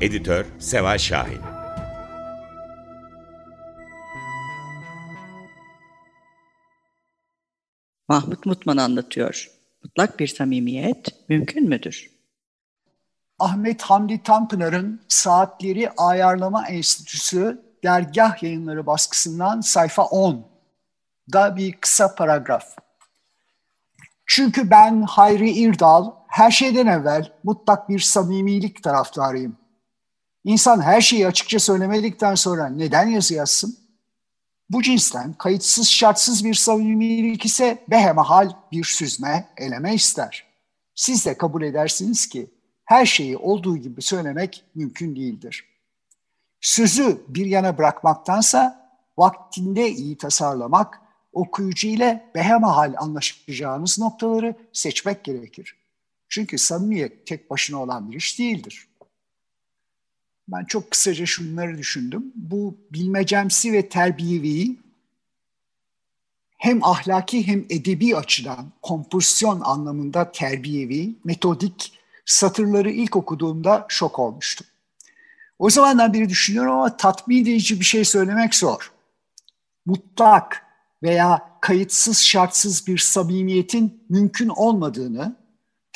Editör Seval Şahin Mahmut Mutman anlatıyor. Mutlak bir samimiyet mümkün müdür? Ahmet Hamdi Tanpınar'ın Saatleri Ayarlama Enstitüsü dergah yayınları baskısından sayfa 10 da bir kısa paragraf. Çünkü ben Hayri İrdal her şeyden evvel mutlak bir samimilik taraftarıyım. İnsan her şeyi açıkça söylemedikten sonra neden yazı yazsın? Bu cinsten kayıtsız şartsız bir samimilik ise behemahal bir süzme, eleme ister. Siz de kabul edersiniz ki her şeyi olduğu gibi söylemek mümkün değildir. Sözü bir yana bırakmaktansa vaktinde iyi tasarlamak, okuyucu ile behemahal anlaşacağınız noktaları seçmek gerekir. Çünkü samimiyet tek başına olan bir iş değildir. Ben çok kısaca şunları düşündüm. Bu bilmecemsi ve terbiyevi hem ahlaki hem edebi açıdan kompozisyon anlamında terbiyevi, metodik satırları ilk okuduğumda şok olmuştum. O zamandan beri düşünüyorum ama tatmin edici bir şey söylemek zor. Mutlak veya kayıtsız şartsız bir samimiyetin mümkün olmadığını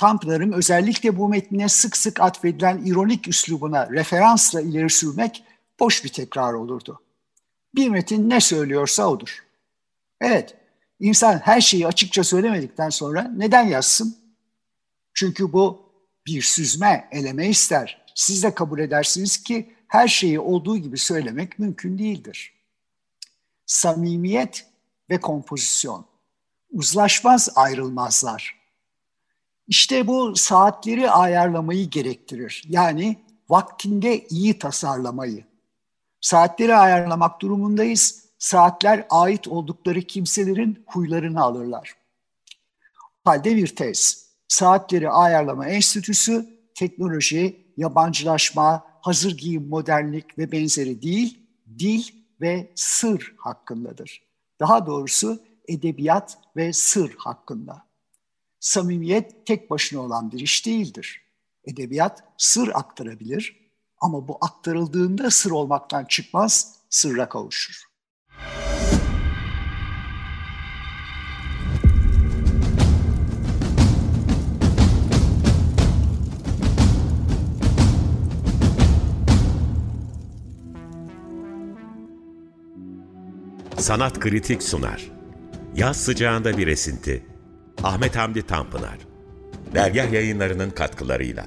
Tanpınar'ın özellikle bu metnine sık sık atfedilen ironik üslubuna referansla ileri sürmek boş bir tekrar olurdu. Bir metin ne söylüyorsa odur. Evet, insan her şeyi açıkça söylemedikten sonra neden yazsın? Çünkü bu bir süzme, eleme ister. Siz de kabul edersiniz ki her şeyi olduğu gibi söylemek mümkün değildir. Samimiyet ve kompozisyon. Uzlaşmaz ayrılmazlar işte bu saatleri ayarlamayı gerektirir. Yani vaktinde iyi tasarlamayı. Saatleri ayarlamak durumundayız. Saatler ait oldukları kimselerin huylarını alırlar. Halde bir tez. Saatleri Ayarlama Enstitüsü teknoloji, yabancılaşma, hazır giyim, modernlik ve benzeri değil, dil ve sır hakkındadır. Daha doğrusu edebiyat ve sır hakkında samimiyet tek başına olan bir iş değildir. Edebiyat sır aktarabilir ama bu aktarıldığında sır olmaktan çıkmaz, sırra kavuşur. Sanat Kritik sunar. Yaz sıcağında bir esinti. Ahmet Hamdi Tanpınar. Dergah yayınlarının katkılarıyla.